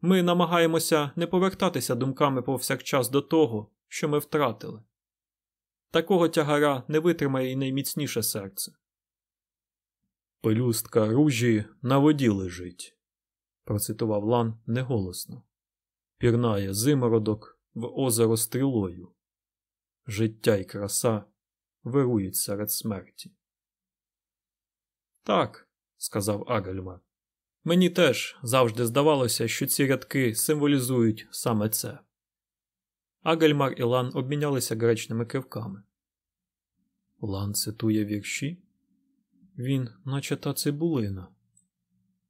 Ми намагаємося не повертатися думками повсякчас до того, що ми втратили. Такого тягара не витримає й найміцніше серце. Пелюстка ружі на воді лежить, процитував Лан неголосно. Пірнає зимородок в озеро стрілою. Життя й краса вирують серед смерті. Так, сказав Агельмар. Мені теж завжди здавалося, що ці рядки символізують саме це. Агельмар і Лан обмінялися гречними кивками. Лан цитує вірші? Він, наче та цибулина.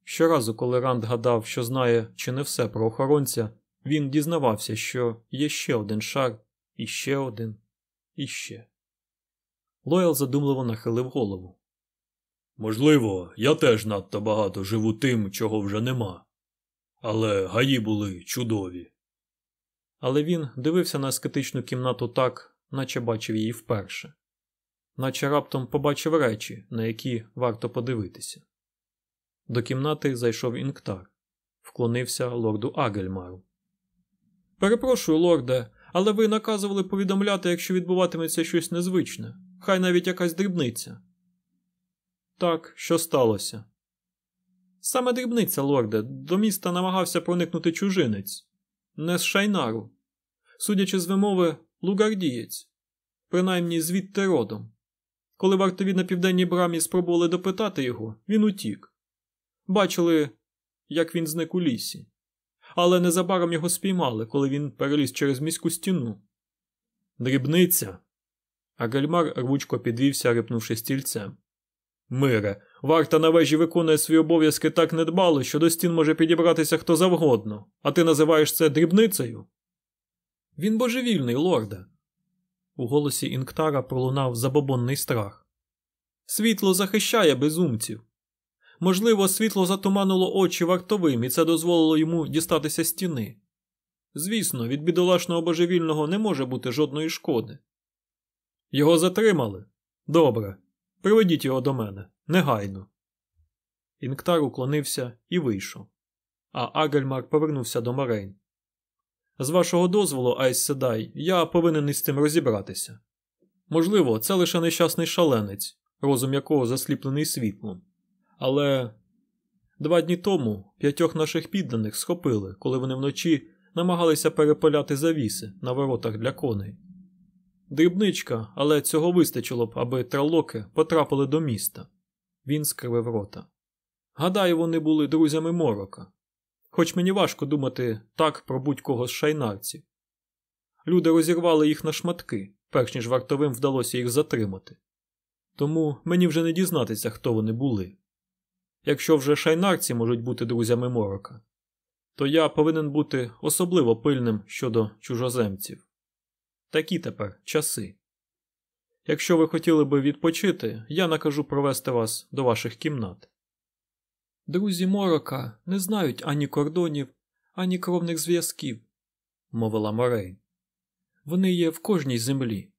Щоразу, коли Ранд гадав, що знає чи не все про охоронця, він дізнавався, що є ще один шар, і ще один, і ще. Лоял задумливо нахилив голову. Можливо, я теж надто багато живу тим, чого вже нема. Але гаї були чудові. Але він дивився на аскетичну кімнату так, наче бачив її вперше, наче раптом побачив речі, на які варто подивитися. До кімнати зайшов інктар, вклонився лорду Агельмару. Перепрошую, лорде, але ви наказували повідомляти, якщо відбуватиметься щось незвичне, хай навіть якась дрібниця. Так, що сталося? Саме дрібниця, лорде, до міста намагався проникнути чужинець, не з шайнару. Судячи з вимови, лугардієць, принаймні звідти родом. Коли вартові на південній брамі спробували допитати його, він утік. Бачили, як він зник у лісі, але незабаром його спіймали, коли він переліз через міську стіну. Дрібниця. А гальмар рвучко підвівся, рипнувши стільцем. Мире, варта на вежі виконує свої обов'язки так недбало, що до стін може підібратися хто завгодно, а ти називаєш це дрібницею? Він божевільний, лорде. У голосі Інктара пролунав забобонний страх. Світло захищає безумців. Можливо, світло затуманило очі вартовим, і це дозволило йому дістатися стіни. Звісно, від бідолашного божевільного не може бути жодної шкоди. Його затримали? Добре. Приведіть його до мене, негайно. Інктар уклонився і вийшов, а Агельмар повернувся до Морейн. З вашого дозволу, Айс Седай, я повинен із цим розібратися. Можливо, це лише нещасний шаленець, розум якого засліплений світлом. Але два дні тому п'ятьох наших підданих схопили, коли вони вночі намагалися перепаляти завіси на воротах для коней. Дрібничка, але цього вистачило б, аби тралоки потрапили до міста. Він скривив рота. Гадаю, вони були друзями морока. Хоч мені важко думати так про будь-кого з шайнарців. Люди розірвали їх на шматки, перш ніж вартовим вдалося їх затримати. Тому мені вже не дізнатися, хто вони були. Якщо вже шайнарці можуть бути друзями морока, то я повинен бути особливо пильним щодо чужоземців. Такі тепер часи. Якщо ви хотіли би відпочити, я накажу провести вас до ваших кімнат. Друзі Морока не знають ані кордонів, ані кровних зв'язків, мовила Морейн. Вони є в кожній землі,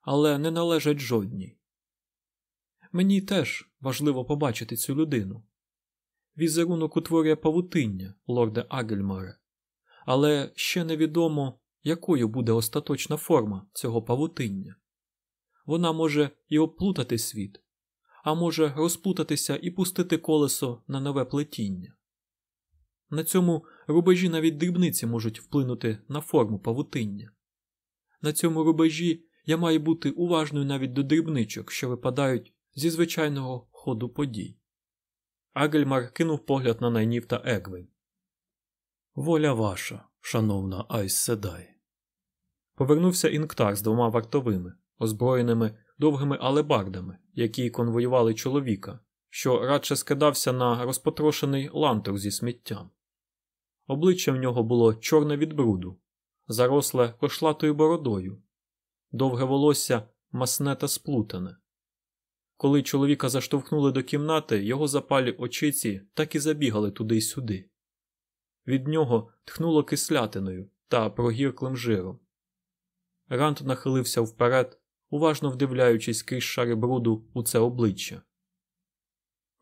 але не належать жодній. Мені теж важливо побачити цю людину. Візерунок утворює павутиння, лорде Агельмаре, але ще невідомо, якою буде остаточна форма цього павутиння. Вона може і оплутати світ, а може розплутатися і пустити колесо на нове плетіння. На цьому рубежі навіть дрібниці можуть вплинути на форму павутиння. На цьому рубежі я маю бути уважною навіть до дрібничок, що випадають зі звичайного ходу подій. Агельмар кинув погляд на найнів та Егвень. Воля ваша, шановна Айс Седай. Повернувся інктар з двома вартовими, озброєними довгими алебардами, які конвоювали чоловіка, що радше скидався на розпотрошений лантур зі сміттям. Обличчя в нього було чорне від бруду, заросле кошлатою бородою, довге волосся масне та сплутане. Коли чоловіка заштовхнули до кімнати, його запалі очиці так і забігали туди й сюди. Від нього тхнуло кислятиною та прогірклим жиром. Рант нахилився вперед, уважно вдивляючись крізь шари бруду у це обличчя.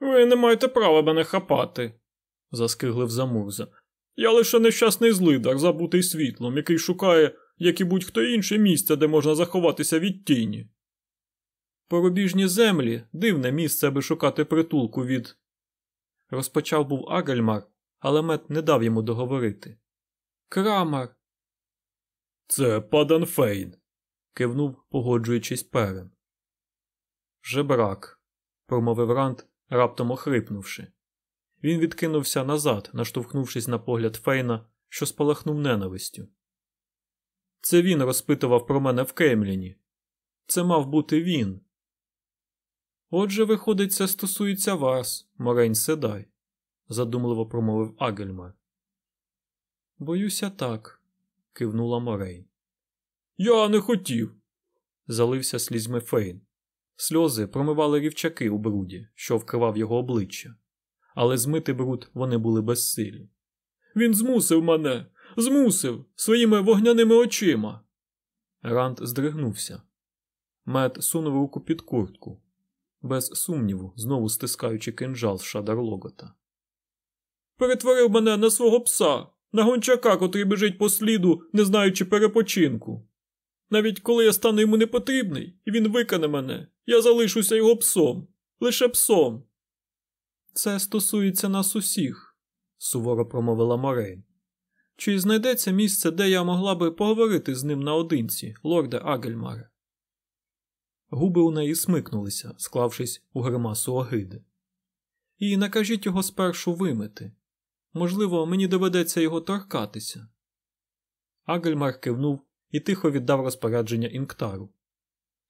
Ви не маєте права мене хапати, заскиглив замурза. Я лише нещасний злидар, забутий світлом, який шукає, як і будь-хто інший місце, де можна заховатися від тіні. Порубіжні землі дивне місце, аби шукати притулку від. Розпочав був Агельмар, але мед не дав йому договорити. Крамар. Це Паданфейн, кивнув, погоджуючись перен. Жебрак, промовив Рант, раптом охрипнувши. Він відкинувся назад, наштовхнувшись на погляд Фейна, що спалахнув ненавистю. Це він розпитував про мене в Кремліні. Це мав бути він. Отже, виходить, це стосується вас, Морень Седай, задумливо промовив Агельмар. Боюся, так, кивнула Морейн. Я не хотів, залився слізьми Фейн. Сльози промивали рівчаки у бруді, що вкривав його обличчя, але змити бруд вони були безсилі. Він змусив мене, змусив своїми вогняними очима. Ранд здригнувся. Мед сунув руку під куртку, без сумніву, знову стискаючи кинджал з шадар логота. Перетворив мене на свого пса, на гончака, котрий біжить по сліду, не знаючи перепочинку. Навіть коли я стану йому непотрібний, і він викане мене, я залишуся його псом, лише псом. Це стосується нас усіх, суворо промовила Морейн. Чи знайдеться місце, де я могла би поговорити з ним наодинці, лорде Агельмаре? Губи у неї смикнулися, склавшись у гримасу огиди. І накажіть його спершу вимити. Можливо, мені доведеться його торкатися. Агельмар кивнув і тихо віддав розпорядження інктару.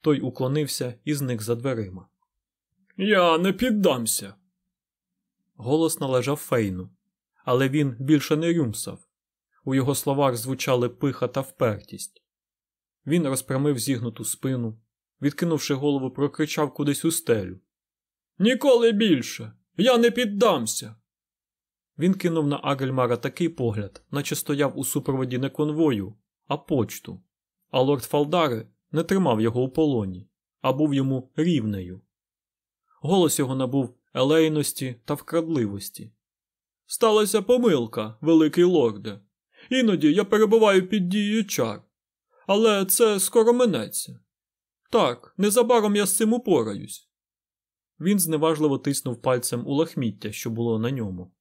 Той уклонився і зник за дверима. Я не піддамся. Голос належав Фейну, але він більше не рюмсав. У його словах звучали пиха та впертість. Він розпрямив зігнуту спину, відкинувши голову, прокричав кудись у стелю. Ніколи більше. Я не піддамся. Він кинув на Агельмара такий погляд, наче стояв у супроводі не конвою, а почту. А лорд Фалдари не тримав його у полоні, а був йому рівнею. Голос його набув елейності та вкрадливості. Сталася помилка, великий лорде. Іноді я перебуваю під дією чар. Але це скоро минеться. Так, незабаром я з цим упораюсь. Він зневажливо тиснув пальцем у лахміття, що було на ньому.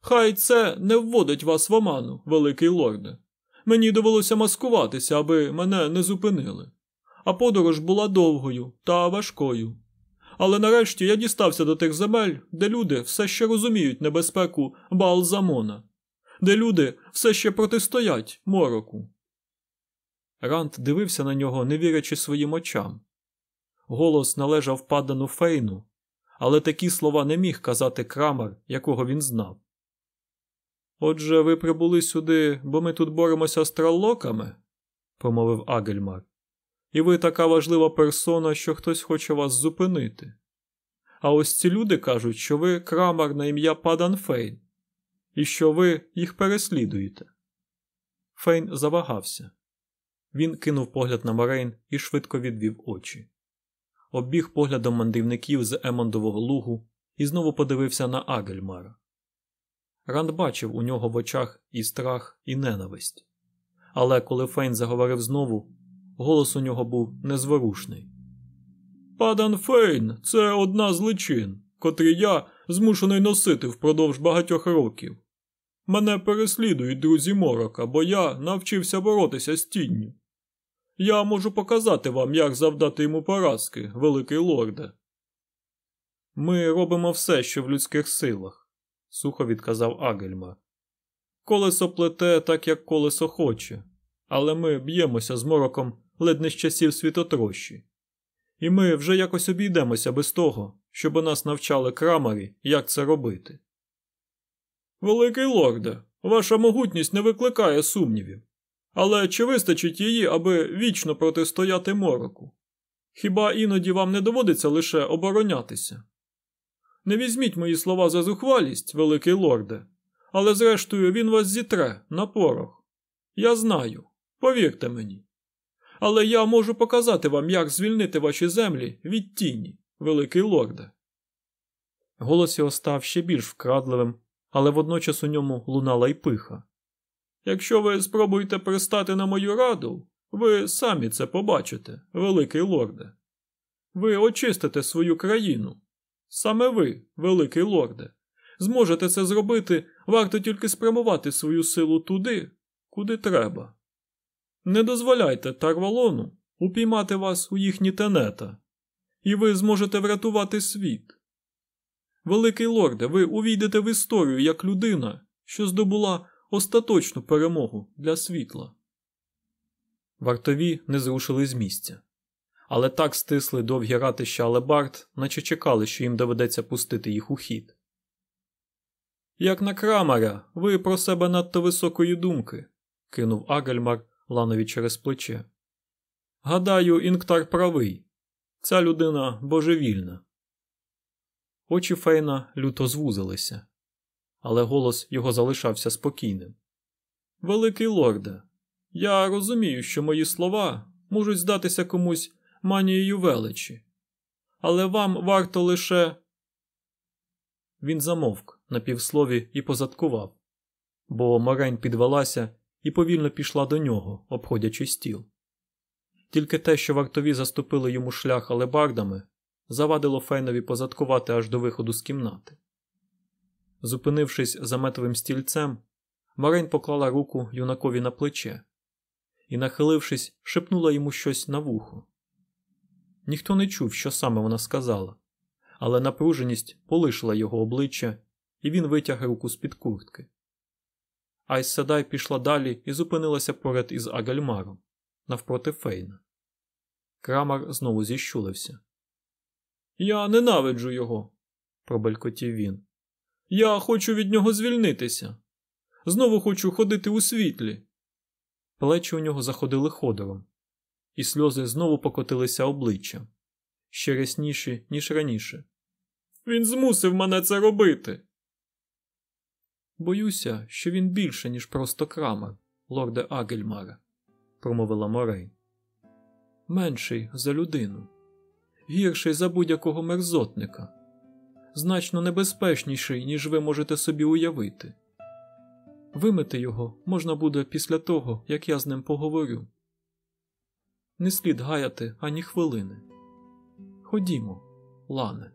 Хай це не вводить вас в оману, великий лорде. Мені довелося маскуватися, аби мене не зупинили. А подорож була довгою та важкою. Але нарешті я дістався до тих земель, де люди все ще розуміють небезпеку Балзамона, де люди все ще протистоять мороку. Рант дивився на нього, не вірячи своїм очам. Голос належав падану фейну, але такі слова не міг казати крамер, якого він знав. Отже, ви прибули сюди, бо ми тут боремося з траллоками, промовив Агельмар. І ви така важлива персона, що хтось хоче вас зупинити. А ось ці люди кажуть, що ви крамар на ім'я Падан Фейн, і що ви їх переслідуєте. Фейн завагався. Він кинув погляд на Морейн і швидко відвів очі. Оббіг поглядом мандрівників з Емондового лугу і знову подивився на Аґельмара. Ранд бачив у нього в очах і страх, і ненависть. Але коли Фейн заговорив знову, голос у нього був незворушний. Падан Фейн це одна з личин, котрі я змушений носити впродовж багатьох років. Мене переслідують друзі морока, бо я навчився боротися з тінню. Я можу показати вам, як завдати йому поразки, великий лорде. Ми робимо все, що в людських силах, сухо відказав Агельмар. Колесо плете так, як колесо хоче, але ми б'ємося з мороком ледь не з часів світотрощі. І ми вже якось обійдемося без того, щоб нас навчали крамарі, як це робити. Великий лорде, ваша могутність не викликає сумнівів. Але чи вистачить її, аби вічно протистояти мороку? Хіба іноді вам не доводиться лише оборонятися? Не візьміть мої слова за зухвалість, великий лорде, але зрештою він вас зітре на порох. Я знаю, повірте мені. Але я можу показати вам, як звільнити ваші землі від тіні, великий лорде. Голос його став ще більш вкрадливим, але водночас у ньому лунала й пиха. Якщо ви спробуєте пристати на мою раду, ви самі це побачите, великий лорде. Ви очистите свою країну. Саме ви, великий лорде, зможете це зробити, варто тільки спрямувати свою силу туди, куди треба. Не дозволяйте Тарвалону упіймати вас у їхні тенета, і ви зможете врятувати світ. Великий лорде, ви увійдете в історію як людина, що здобула остаточну перемогу для світла. Вартові не зрушили з місця, але так стисли довгі ратища алебард, наче чекали, що їм доведеться пустити їх у хід. Як на крамаря, ви про себе надто високої думки, кинув Агельмар ланові через плече. Гадаю, інктар правий. Ця людина божевільна. Очі Фейна люто звузилися, але голос його залишався спокійним. Великий лорде, я розумію, що мої слова можуть здатися комусь манією величі, але вам варто лише. Він замовк на півслові і позадкував, бо Морень підвелася і повільно пішла до нього, обходячи стіл. Тільки те, що вартові заступили йому шлях алебардами, завадило Фейнові позадкувати аж до виходу з кімнати. Зупинившись за метовим стільцем, Марень поклала руку юнакові на плече і, нахилившись, шепнула йому щось на вухо. Ніхто не чув, що саме вона сказала, але напруженість полишила його обличчя, і він витяг руку з-під куртки. Айс Седай пішла далі і зупинилася поряд із Агальмаром, навпроти Фейна. Крамар знову зіщулився. Я ненавиджу його, пробелькотів він. Я хочу від нього звільнитися. Знову хочу ходити у світлі. Плечі у нього заходили ходором, і сльози знову покотилися обличчям ще рясніші, ніж раніше. Він змусив мене це робити. Боюся, що він більше, ніж просто крамер, лорде Агельмара, промовила Морей. Менший за людину, гірший за будь-якого мерзотника, значно небезпечніший, ніж ви можете собі уявити. Вимити його можна буде після того, як я з ним поговорю. Не слід гаяти ані хвилини. Ходімо, Лане.